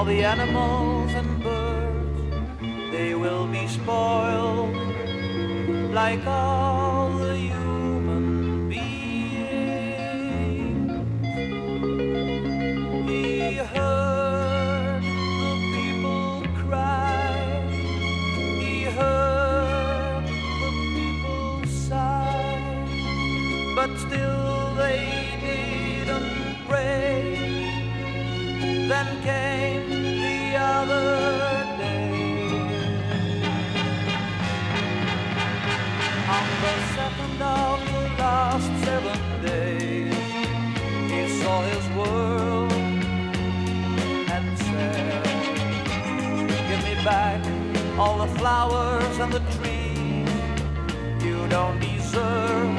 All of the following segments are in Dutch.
all the animals and birds, they will be spoiled like all flowers and the trees. You don't deserve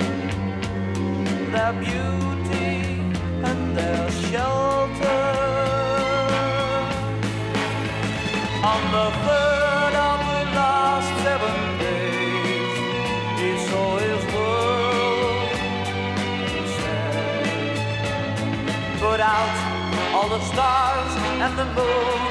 their beauty and their shelter. On the third of the last seven days, he saw his world said, Put out all the stars and the moon.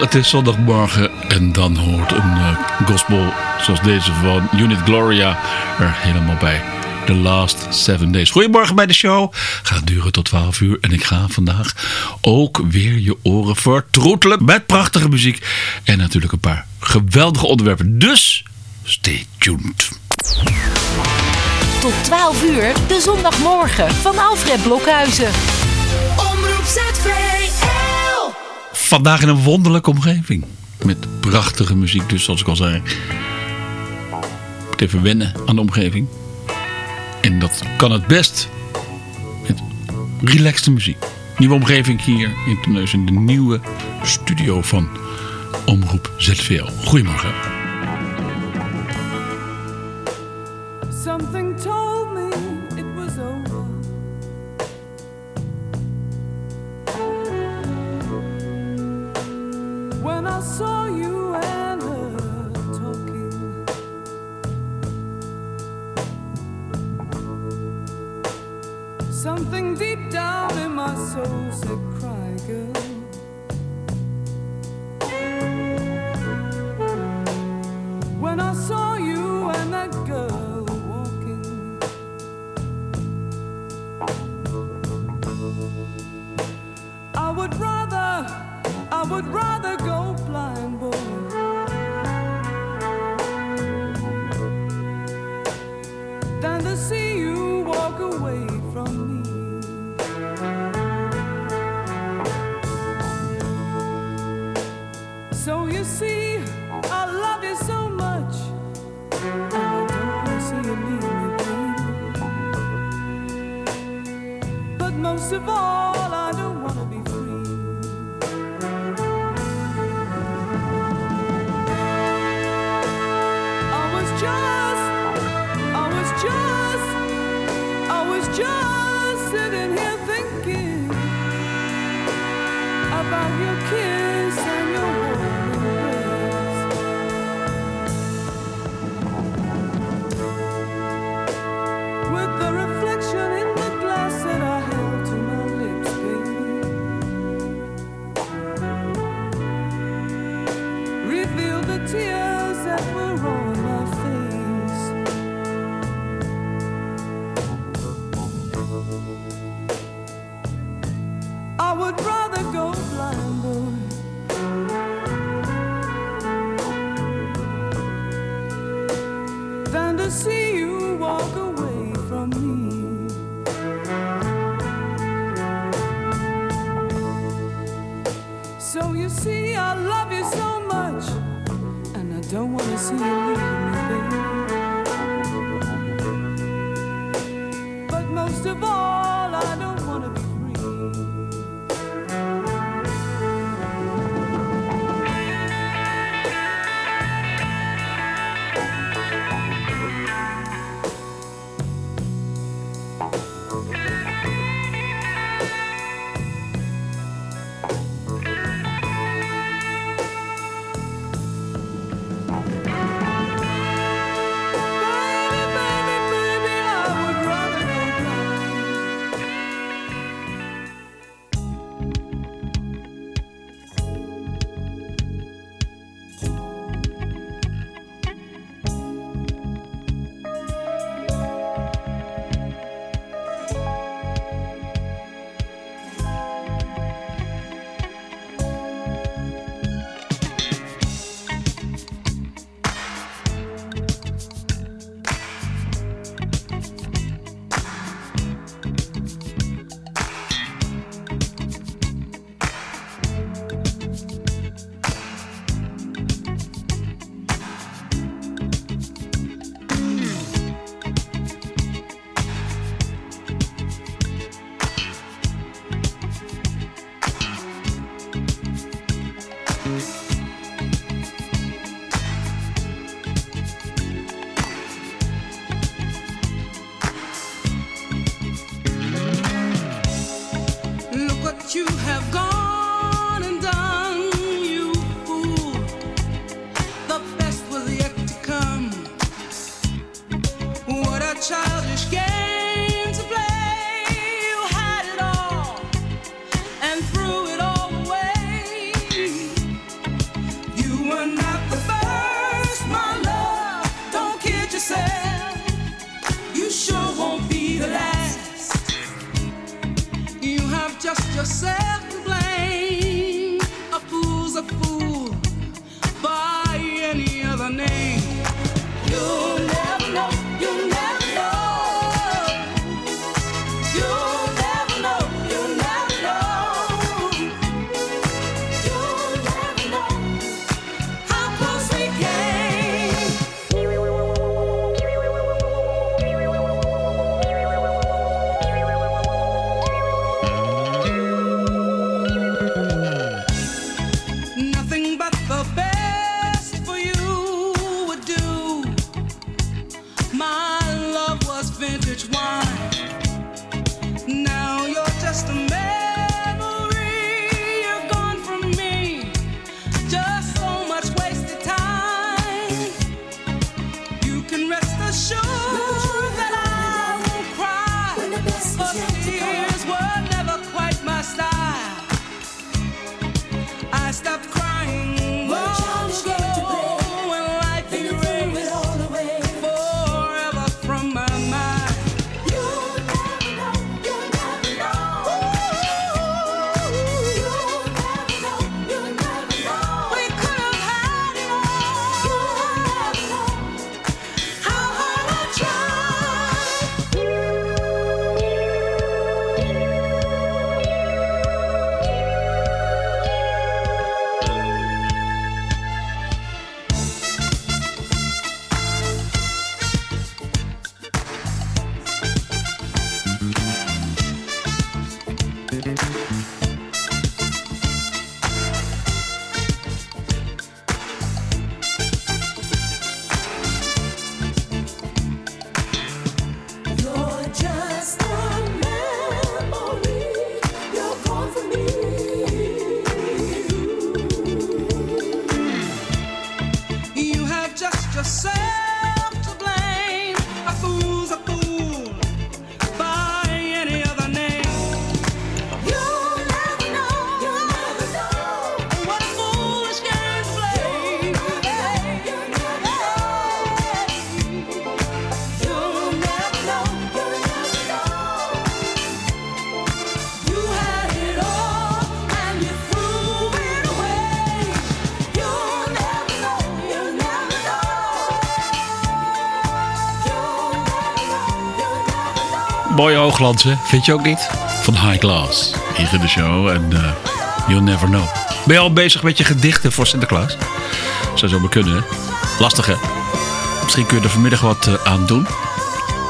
Het is zondagmorgen en dan hoort een eh, gospel zoals deze van Unit Gloria er helemaal bij. The Last Seven Days. Goedemorgen bij de show. Gaat duren tot 12 uur. En ik ga vandaag ook weer je oren vertroetelen met prachtige muziek. En natuurlijk een paar geweldige onderwerpen. Dus stay tuned. Tot 12 uur, de zondagmorgen van Alfred Blokhuizen. Omroep ZVL. Vandaag in een wonderlijke omgeving. Met prachtige muziek. Dus zoals ik al zei. Moet even wennen aan de omgeving. En dat kan het best. Met relaxte muziek. Nieuwe omgeving hier in Teneus. In de nieuwe studio van Omroep ZVL. Goedemorgen. Know. say vind je ook niet? Van High Class. Hier in de show en eh, You'll Never Know. Ben je al bezig met je gedichten voor Sinterklaas? Zou zo maar kunnen, hè? Lastig, hè? Misschien kun je er vanmiddag wat eh, aan doen.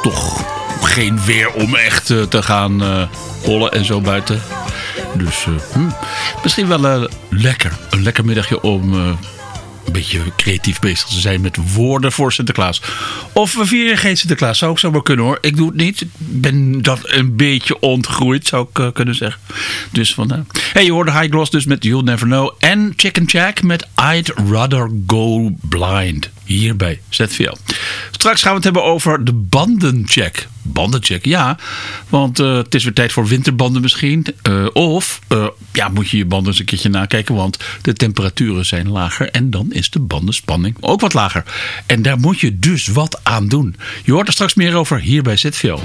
Toch geen weer om echt eh, te gaan hollen en zo buiten. Dus eh, hm, misschien wel lekker. Een lekker middagje om een beetje creatief bezig te zijn met woorden voor Sinterklaas. Of we vieren geen Sinterklaas, zou ook zo maar kunnen hoor. Ik doe het niet. Ik ben dat een beetje ontgroeid, zou ik eh, kunnen zeggen. Dus vandaar. Hey, je hoorde High Gloss dus met You'll Never Know. En Chicken Jack met I'd Rather Go Blind. Hier bij ZVL. Straks gaan we het hebben over de bandencheck. Bandencheck, ja. Want eh, het is weer tijd voor winterbanden misschien. Eh, of eh, ja, moet je je banden eens een keertje nakijken. Want de temperaturen zijn lager. En dan is de bandenspanning ook wat lager. En daar moet je dus wat aan doen. Je hoort er straks meer over hier bij ZVL.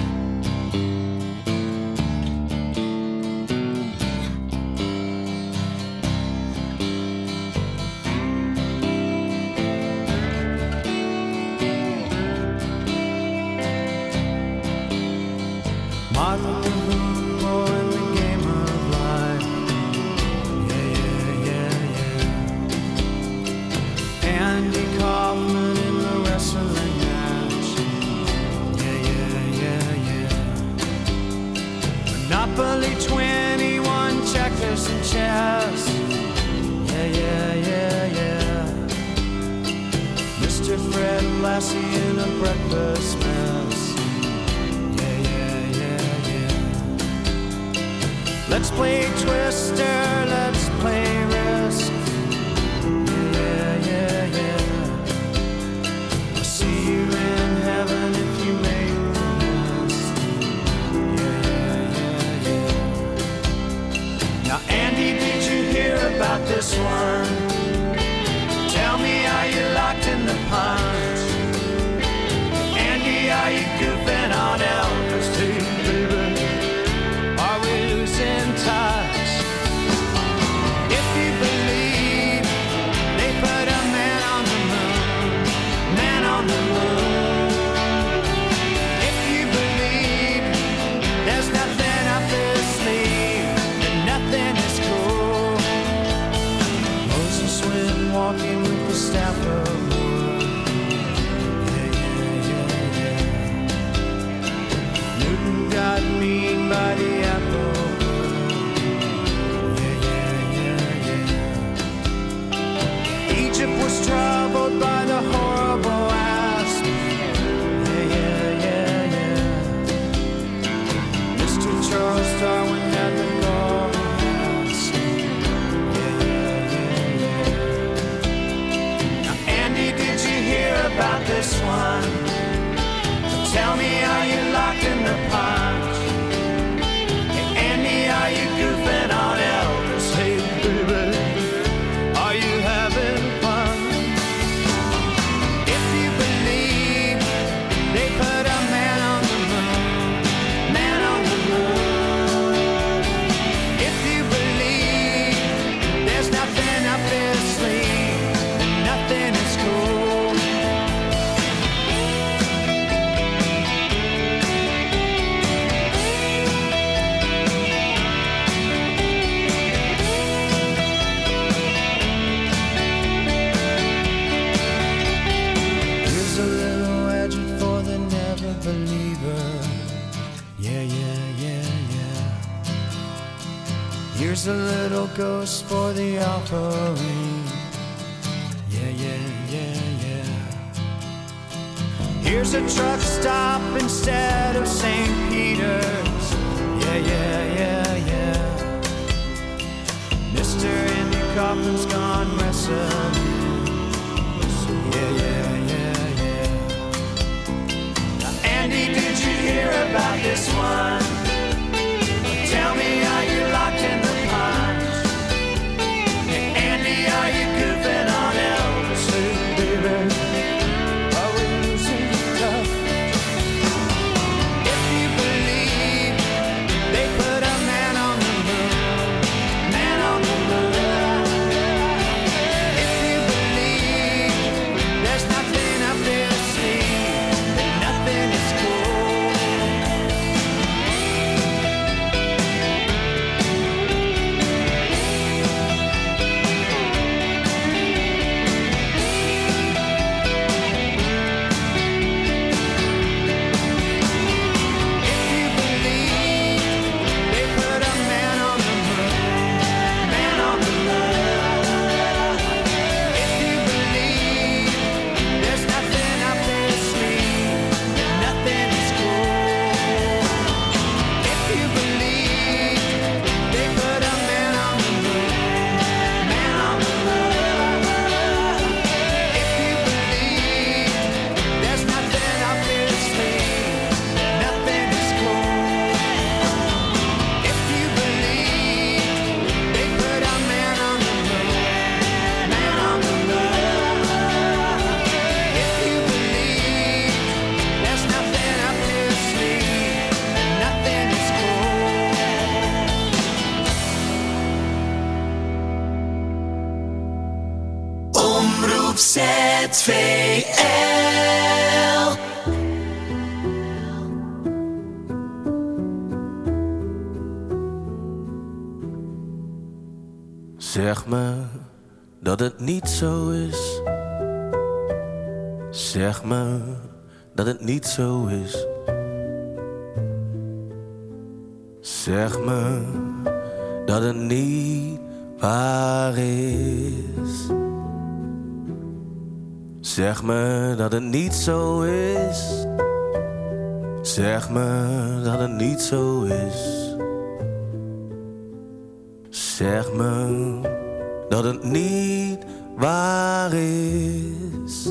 Dat het niet waar is.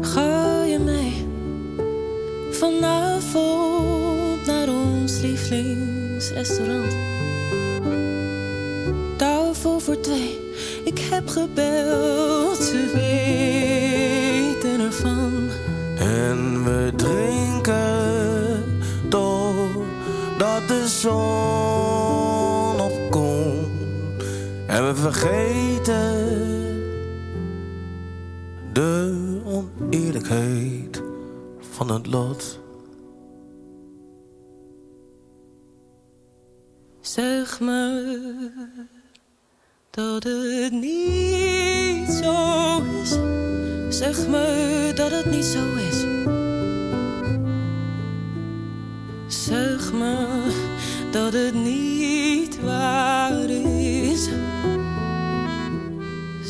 Ga je mee vanavond naar ons lievelingsrestaurant? Tafel voor twee, ik heb gebeld, ze weten ervan. En we drinken totdat de zon. En we vergeten de oneerlijkheid van het lot. Zeg me dat het niet zo is. Zeg me dat het niet zo is. Zeg me dat het niet waar is.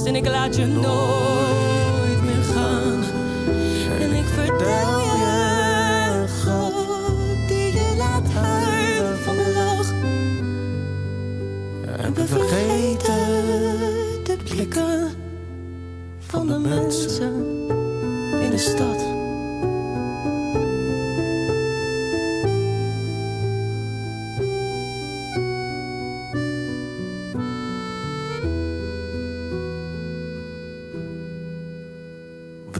En ik laat je nooit meer gaan. En ik vertel je grap die je laat huilen van de lach. en We vergeten de blikken van de mensen in de stad.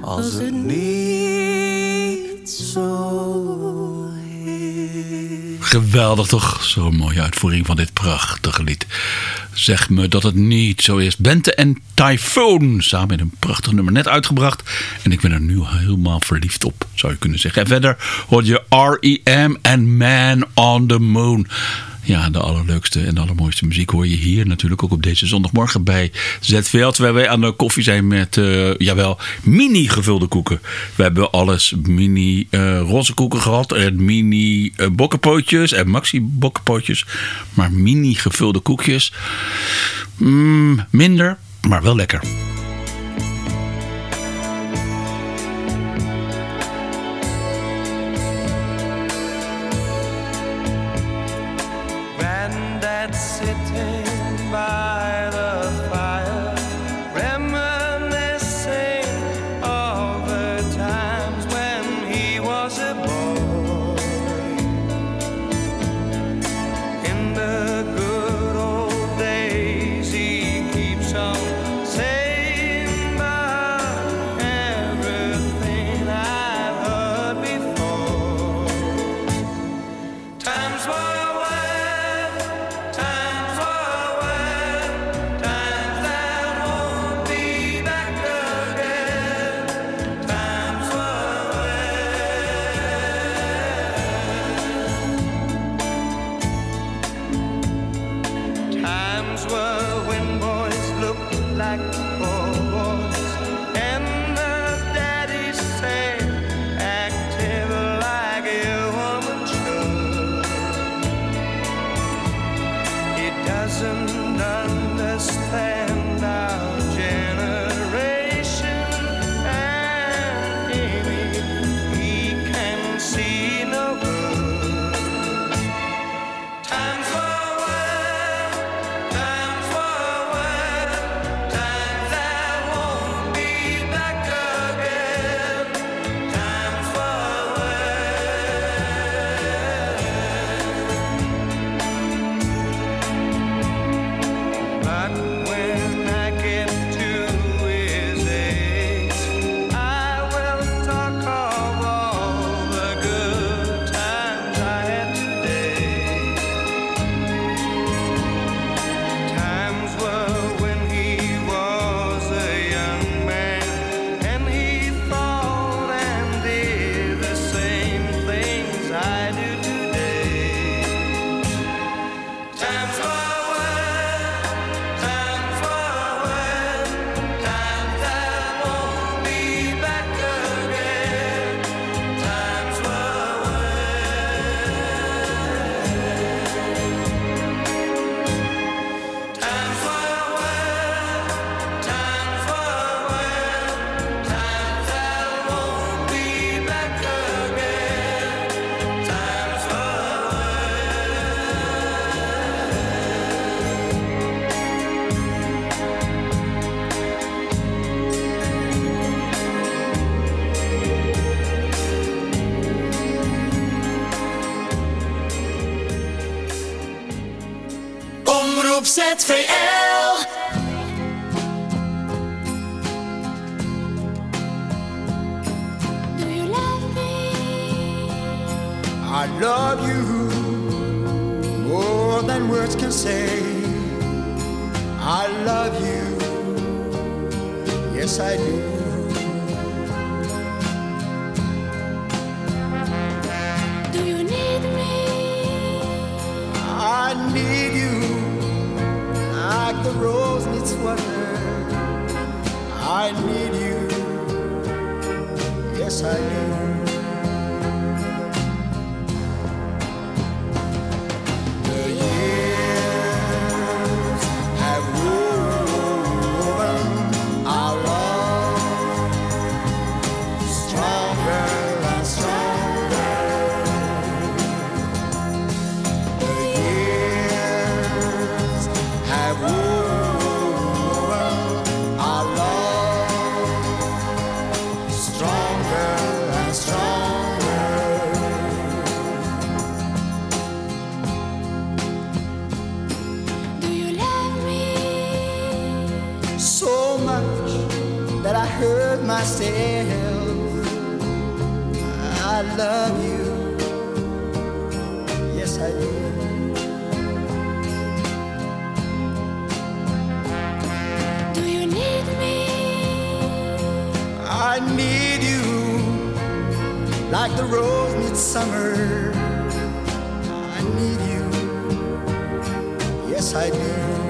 Als het niet zo. Geweldig toch? Zo'n mooie uitvoering van dit prachtige lied. Zeg me dat het niet zo is. Bente en Typhoon samen met een prachtig nummer net uitgebracht. En ik ben er nu helemaal verliefd op, zou je kunnen zeggen. En verder hoor je R.E.M. en Man on the Moon. Ja, de allerleukste en allermooiste muziek hoor je hier natuurlijk ook op deze zondagmorgen bij ZVL. Terwijl wij aan de koffie zijn met, eh, jawel, mini gevulde koeken. We hebben alles mini eh, roze koeken gehad en mini eh, bokkenpootjes en maxi bokkenpootjes. Maar mini gevulde koekjes, mm, minder, maar wel lekker. ZVL. I need you like the rose needs summer. I need you, yes I do.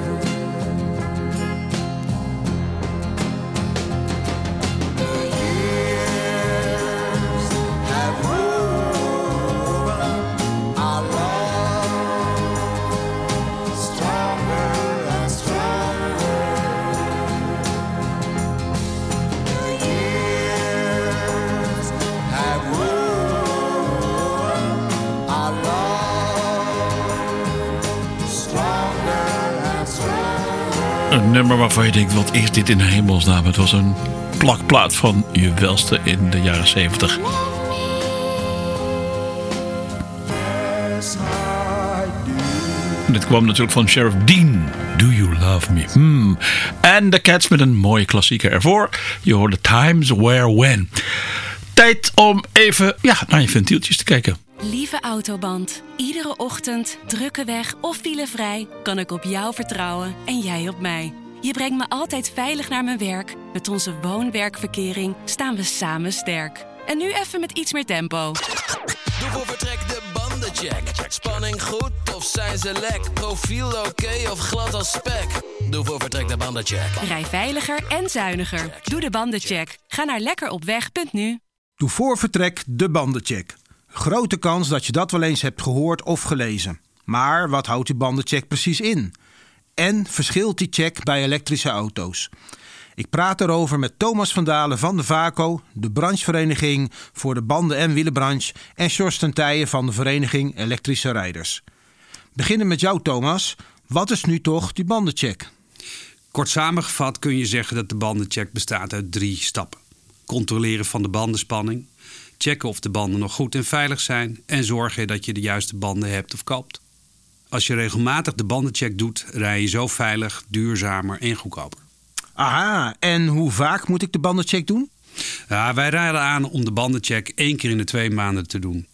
Nummer waarvan je denkt, wat is dit in hemelsnaam? Het was een plakplaat van je welste in de jaren 70. Yes, I do. En dit kwam natuurlijk van Sheriff Dean. Do You Love Me? Hmm. En de Cats met een mooie klassieker ervoor. Je hoorde Times Where When. Tijd om even ja, naar je ventieltjes te kijken. Lieve Autoband, iedere ochtend, drukke weg of filevrij kan ik op jou vertrouwen en jij op mij. Je brengt me altijd veilig naar mijn werk. Met onze woon-werkverkering staan we samen sterk. En nu even met iets meer tempo. Doe voor vertrek de bandencheck. Spanning goed of zijn ze lek? Profiel oké of glad als spek? Doe voor vertrek de bandencheck. Rij veiliger en zuiniger. Doe de bandencheck. Ga naar lekkeropweg.nu. Doe voor vertrek de bandencheck. Grote kans dat je dat wel eens hebt gehoord of gelezen. Maar wat houdt die bandencheck precies in? En verschilt die check bij elektrische auto's? Ik praat erover met Thomas van Dalen van de VACO, de branchevereniging voor de banden- en wielenbranche, en Sjors ten van de vereniging Elektrische Rijders. Beginnen met jou Thomas. Wat is nu toch die bandencheck? Kort samengevat kun je zeggen dat de bandencheck bestaat uit drie stappen. Controleren van de bandenspanning, checken of de banden nog goed en veilig zijn en zorgen dat je de juiste banden hebt of koopt. Als je regelmatig de bandencheck doet, rij je zo veilig, duurzamer en goedkoper. Aha, en hoe vaak moet ik de bandencheck doen? Ja, wij raden aan om de bandencheck één keer in de twee maanden te doen.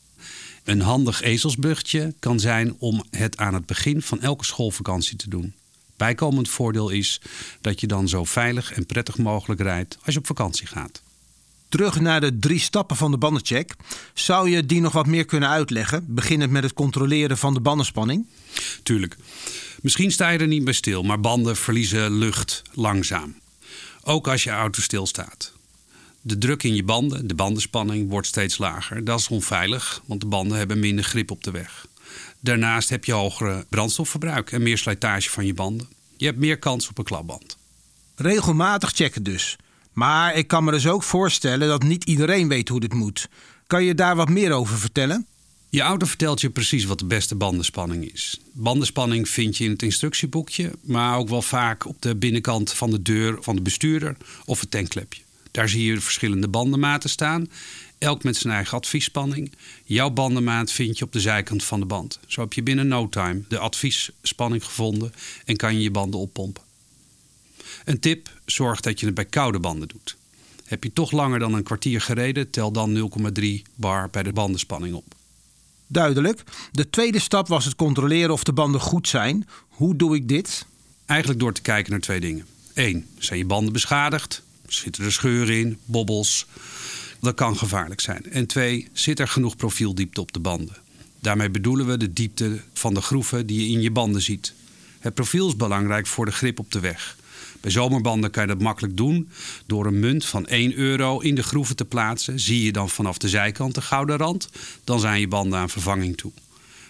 Een handig ezelsbruggetje kan zijn om het aan het begin van elke schoolvakantie te doen. Bijkomend voordeel is dat je dan zo veilig en prettig mogelijk rijdt als je op vakantie gaat. Terug naar de drie stappen van de bandencheck. Zou je die nog wat meer kunnen uitleggen? Beginnend met het controleren van de bandenspanning. Tuurlijk. Misschien sta je er niet bij stil, maar banden verliezen lucht langzaam. Ook als je auto stilstaat. De druk in je banden, de bandenspanning, wordt steeds lager. Dat is onveilig, want de banden hebben minder grip op de weg. Daarnaast heb je hogere brandstofverbruik en meer slijtage van je banden. Je hebt meer kans op een klapband. Regelmatig checken dus. Maar ik kan me dus ook voorstellen dat niet iedereen weet hoe dit moet. Kan je daar wat meer over vertellen? Je auto vertelt je precies wat de beste bandenspanning is. Bandenspanning vind je in het instructieboekje, maar ook wel vaak op de binnenkant van de deur van de bestuurder of het tankklepje. Daar zie je de verschillende bandenmaten staan, elk met zijn eigen adviesspanning. Jouw bandenmaat vind je op de zijkant van de band. Zo heb je binnen no time de adviesspanning gevonden en kan je je banden oppompen. Een tip: zorg dat je het bij koude banden doet. Heb je toch langer dan een kwartier gereden, tel dan 0,3 bar bij de bandenspanning op. Duidelijk. De tweede stap was het controleren of de banden goed zijn. Hoe doe ik dit? Eigenlijk door te kijken naar twee dingen. Eén, zijn je banden beschadigd? Zitten er scheuren in, bobbels? Dat kan gevaarlijk zijn. En twee, zit er genoeg profieldiepte op de banden? Daarmee bedoelen we de diepte van de groeven die je in je banden ziet. Het profiel is belangrijk voor de grip op de weg. Bij zomerbanden kan je dat makkelijk doen door een munt van 1 euro in de groeven te plaatsen. Zie je dan vanaf de zijkant de gouden rand, dan zijn je banden aan vervanging toe.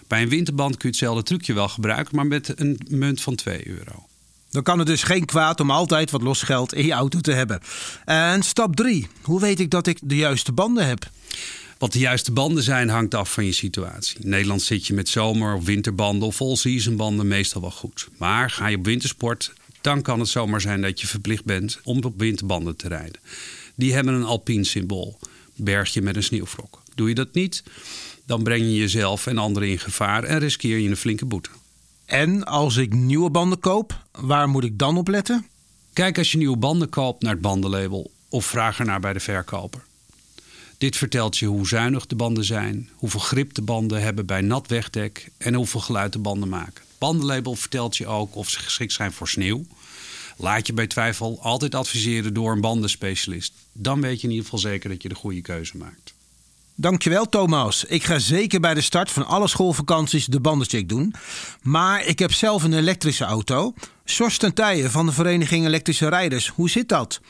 Bij een winterband kun je hetzelfde trucje wel gebruiken, maar met een munt van 2 euro. Dan kan het dus geen kwaad om altijd wat los geld in je auto te hebben. En stap 3. Hoe weet ik dat ik de juiste banden heb? Wat de juiste banden zijn, hangt af van je situatie. In Nederland zit je met zomer- of winterbanden of all-season banden meestal wel goed. Maar ga je op wintersport, dan kan het zomaar zijn dat je verplicht bent om op winterbanden te rijden. Die hebben een alpien symbool, bergje met een sneeuwvlok. Doe je dat niet, dan breng je jezelf en anderen in gevaar en riskeer je een flinke boete. En als ik nieuwe banden koop, waar moet ik dan op letten? Kijk als je nieuwe banden koopt naar het bandenlabel of vraag ernaar bij de verkoper. Dit vertelt je hoe zuinig de banden zijn, hoeveel grip de banden hebben bij nat wegdek en hoeveel geluid de banden maken. Bandenlabel vertelt je ook of ze geschikt zijn voor sneeuw. Laat je bij twijfel altijd adviseren door een bandenspecialist. Dan weet je in ieder geval zeker dat je de goede keuze maakt. Dankjewel Thomas. Ik ga zeker bij de start van alle schoolvakanties de bandencheck doen. Maar ik heb zelf een elektrische auto. Sjors ten Tijen van de Vereniging Elektrische Rijders. Hoe zit dat?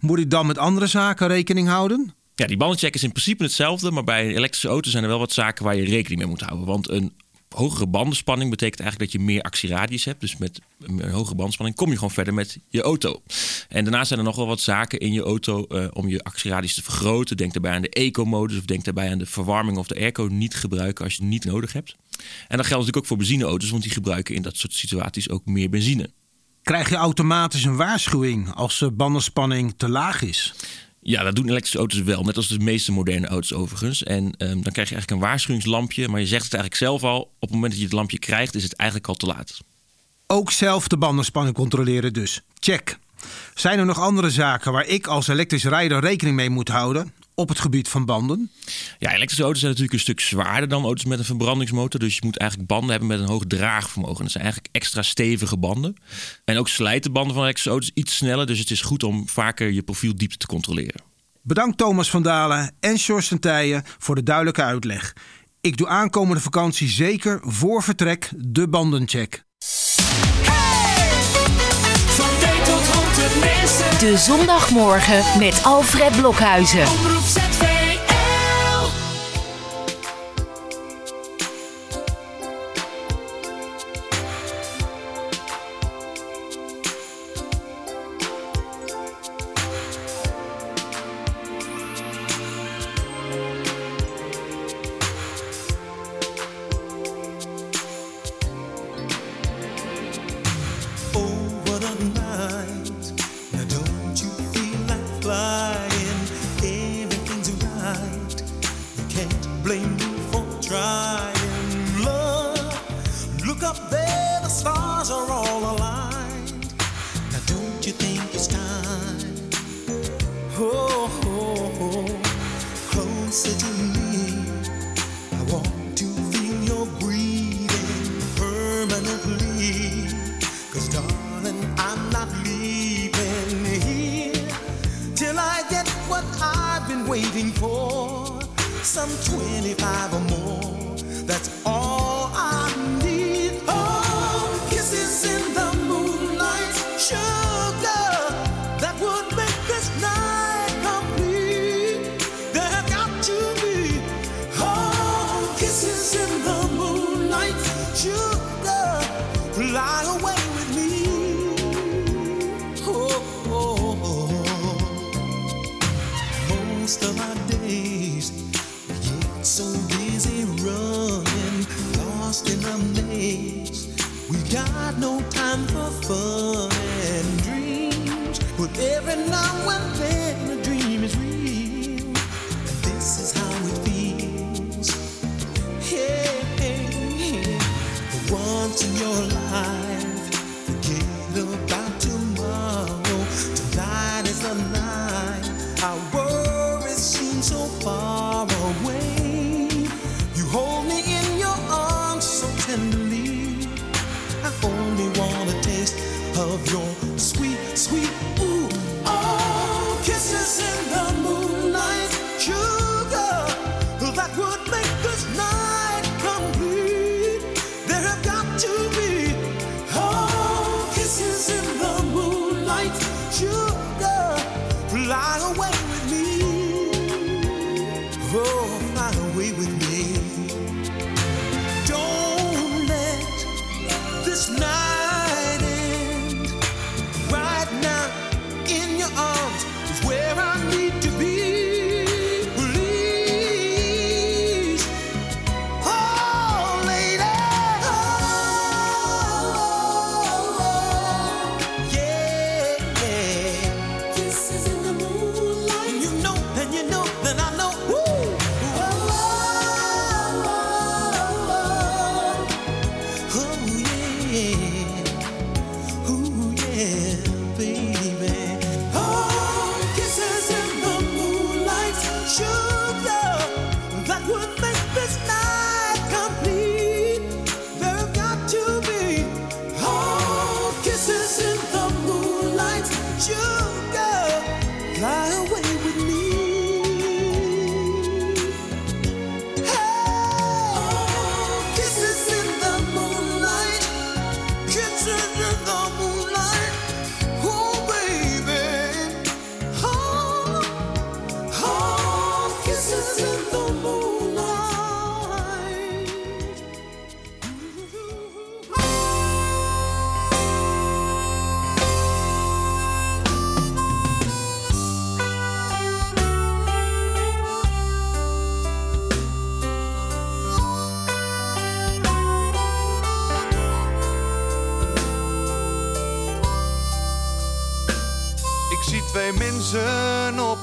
Moet ik dan met andere zaken rekening houden? Ja, die bandencheck is in principe hetzelfde, maar bij een elektrische auto zijn er wel wat zaken waar je rekening mee moet houden. Want een hogere bandenspanning betekent eigenlijk dat je meer actieradius hebt. Dus met een hogere bandspanning kom je gewoon verder met je auto. En daarnaast zijn er nog wel wat zaken in je auto eh, om je actieradius te vergroten. Denk daarbij aan de eco-modus of denk daarbij aan de verwarming of de airco niet gebruiken als je het niet nodig hebt. En dat geldt natuurlijk ook voor benzineauto's, want die gebruiken in dat soort situaties ook meer benzine. Krijg je automatisch een waarschuwing als de bandenspanning te laag is? Ja, dat doen elektrische auto's wel. Net als de meeste moderne auto's overigens. En ehm, dan krijg je eigenlijk een waarschuwingslampje. Maar je zegt het eigenlijk zelf al. Op het moment dat je het lampje krijgt, is het eigenlijk al te laat. Ook zelf de bandenspanning controleren dus. Check. Zijn er nog andere zaken waar ik als elektrisch rijder rekening mee moet houden op het gebied van banden? Ja, elektrische auto's zijn natuurlijk een stuk zwaarder dan auto's met een verbrandingsmotor. Dus je moet eigenlijk banden hebben met een hoog draagvermogen. Dat zijn eigenlijk extra stevige banden. En ook slijten de banden van elektrische auto's iets sneller. Dus het is goed om vaker je profieldiepte te controleren. Bedankt Thomas van Dalen en Sjors ten Tijen voor de duidelijke uitleg. Ik doe aankomende vakantie zeker voor vertrek de bandencheck. De zondagmorgen met Alfred Blokhuizen.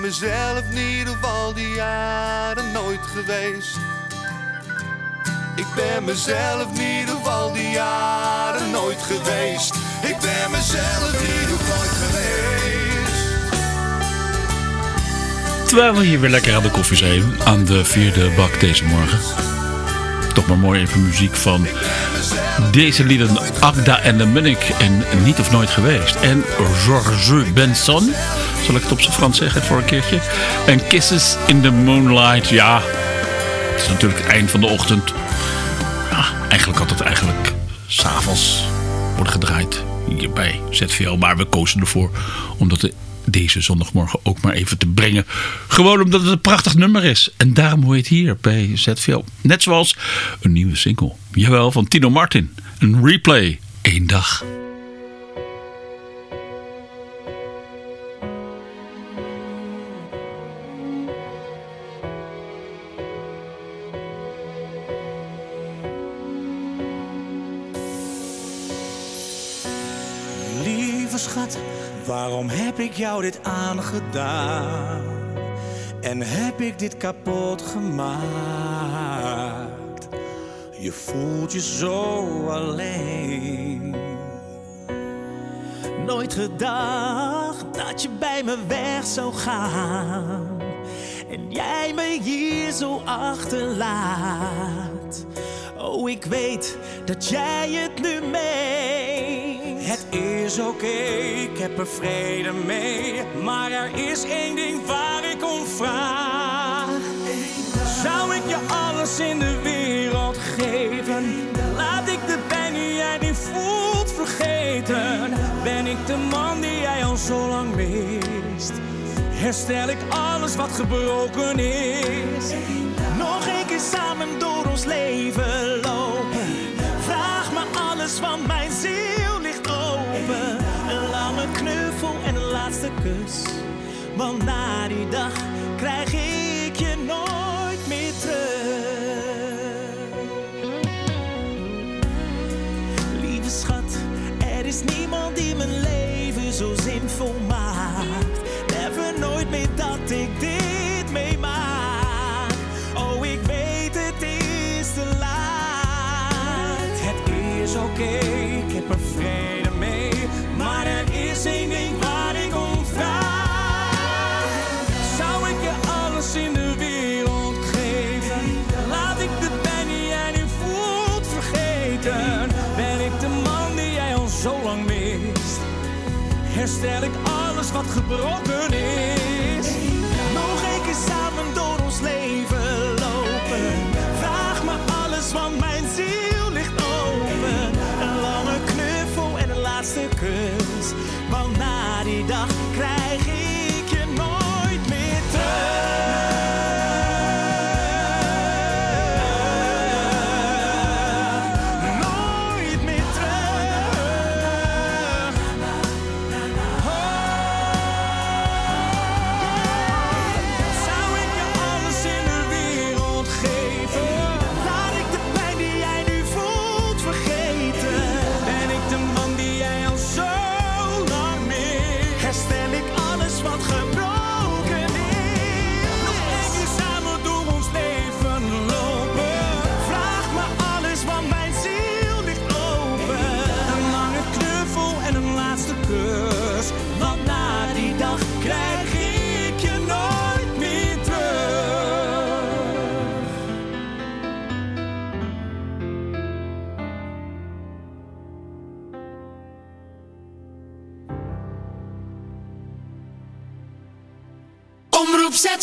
Ben mezelf niet op al die jaren nooit geweest. Ik ben mezelf niet op al die jaren nooit geweest. Ik ben mezelf niet op nooit geweest. Terwijl we hier weer lekker aan de koffie zijn, aan de vierde bak deze morgen. Toch maar mooi even muziek van deze lieden Agda en de Munnik en Niet of Nooit Geweest. En Georges Benson, zal ik het op zijn Frans zeggen voor een keertje. En Kisses in the Moonlight, ja, het is natuurlijk het eind van de ochtend. Ja, eigenlijk had het eigenlijk s'avonds worden gedraaid hier bij ZVL. Maar we kozen ervoor omdat de deze zondagmorgen ook maar even te brengen. Gewoon omdat het een prachtig nummer is. En daarom hoor je het hier bij ZVL. Net zoals een nieuwe single. Jawel, van Tino Martin. Een replay. Eén dag. Ik jou dit aangedaan? En heb ik dit kapot gemaakt? Je voelt je zo alleen. Nooit gedacht dat je bij me weg zou gaan. En jij me hier zo achterlaat. Oh, ik weet dat jij het nu meent. Is oké, ik heb er vrede mee. Maar er is één ding waar ik om vraag. Zou ik je alles in de wereld geven? Laat ik de pijn die jij nu voelt vergeten. Ben ik de man die jij al zo lang mist? Herstel ik alles wat gebroken is? Nog een keer samen door ons leven lopen. Vraag me alles, want mijn ziel Een lange knuffel en een laatste kus. Want na die dag krijg ik je nooit meer terug. Lieve schat, er is niemand die mijn leven zo zinvol maakt. Never nooit meer dat ik dit Herstel ik alles wat gebroken is?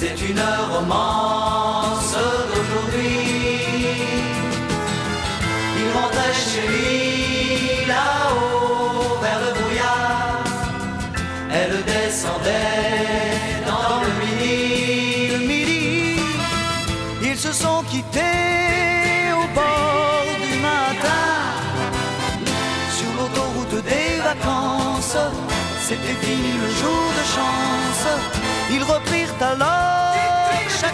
c'est une romance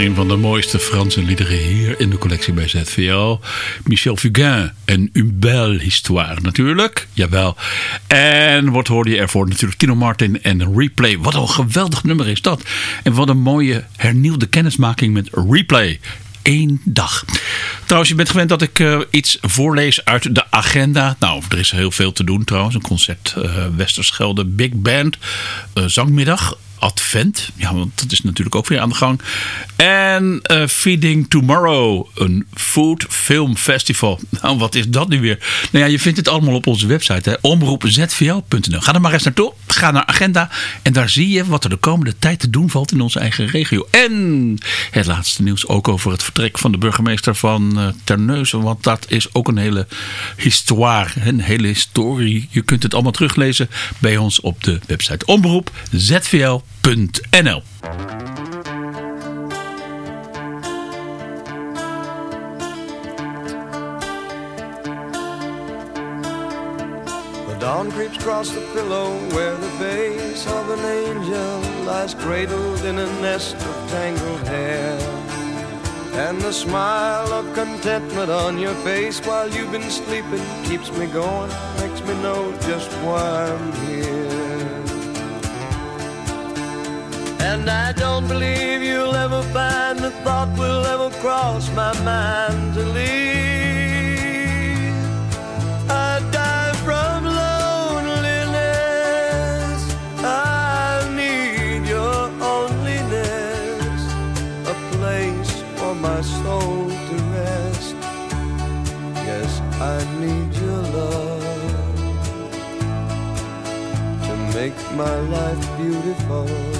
Een van de mooiste Franse liederen hier in de collectie bij ZVL. Michel Fugain en Une belle histoire natuurlijk. Jawel. En wat hoorde je ervoor? Natuurlijk Tino Martin en Replay. Wat een geweldig nummer is dat. En wat een mooie hernieuwde kennismaking met Replay. Eén dag. Trouwens, je bent gewend dat ik eh, iets voorlees uit de agenda. Nou, er is heel veel te doen trouwens. Een concert eh Westerschelde Big Band. eh, zangmiddag. Advent. Ja, want dat is natuurlijk ook weer aan de gang. En eh, Feeding Tomorrow. Een food film festival. Nou, wat is dat nu weer? Nou ja, je vindt het allemaal op onze website. Omroepzvl.nl. Ga er maar eens naartoe. Ga naar agenda. En daar zie je wat er de komende tijd te doen valt in onze eigen regio. En het laatste nieuws ook over het vertrek van de burgemeester van eh, Terneuzen. Want dat is ook een hele histoire. Een hele historie. Je kunt het allemaal teruglezen bij ons op de website omroepzvl.nl. The dawn creeps across the pillow where the face of an angel lies cradled in a nest of tangled hair. And the smile of contentment on your face while you've been sleeping keeps me going, makes me know just why I'm here. And I don't believe you'll ever find the thought will ever cross my mind to leave. I die from loneliness. I need your onlyness, a place for my soul soul to rest. Yes, I need your love to make my life beautiful.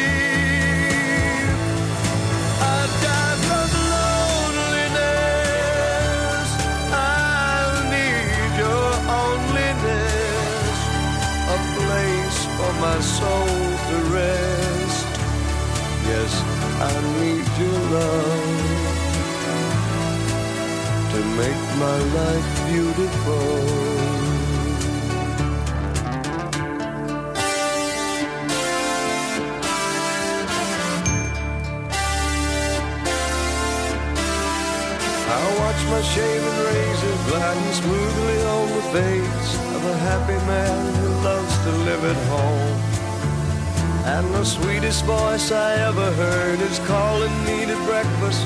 voice I ever heard is calling me to breakfast.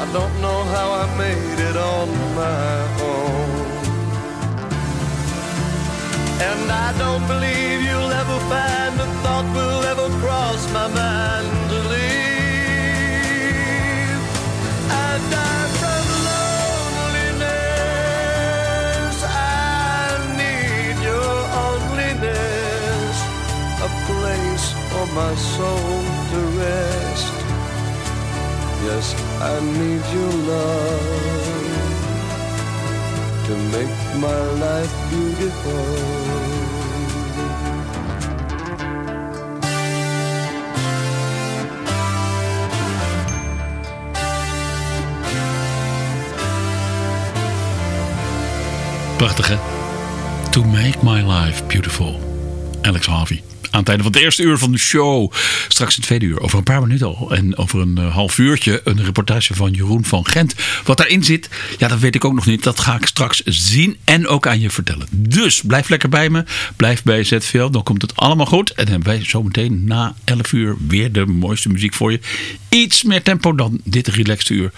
I don't know how I made it on my own. And I don't believe you'll ever find a thought will ever cross my mind to leave. I die from loneliness. I need your onlyness, a place for my soul to rest. Yes, I need your love to make my life beautiful. Prachtig hè? To make my life beautiful. Alex Harvey. Aan het einde van het eerste uur van de show. Straks het tweede uur. Over een paar minuten al. En over een eh, half uurtje een reportage van Jeroen van Gent. Wat daarin zit, ja dat weet ik ook nog niet. Dat ga ik straks zien en ook aan je vertellen. Dus blijf lekker bij me. Blijf bij ZVL. Dan komt het allemaal goed. En dan hebben wij zometeen na 11 uur weer de mooiste muziek voor je. Iets meer tempo dan dit relaxed uur.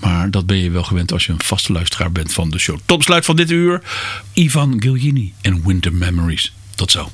Maar dat ben je wel gewend als je een vaste luisteraar bent van de show. Topsluit van dit uur. Ivan Giljini en Winter Memories. Tot zo.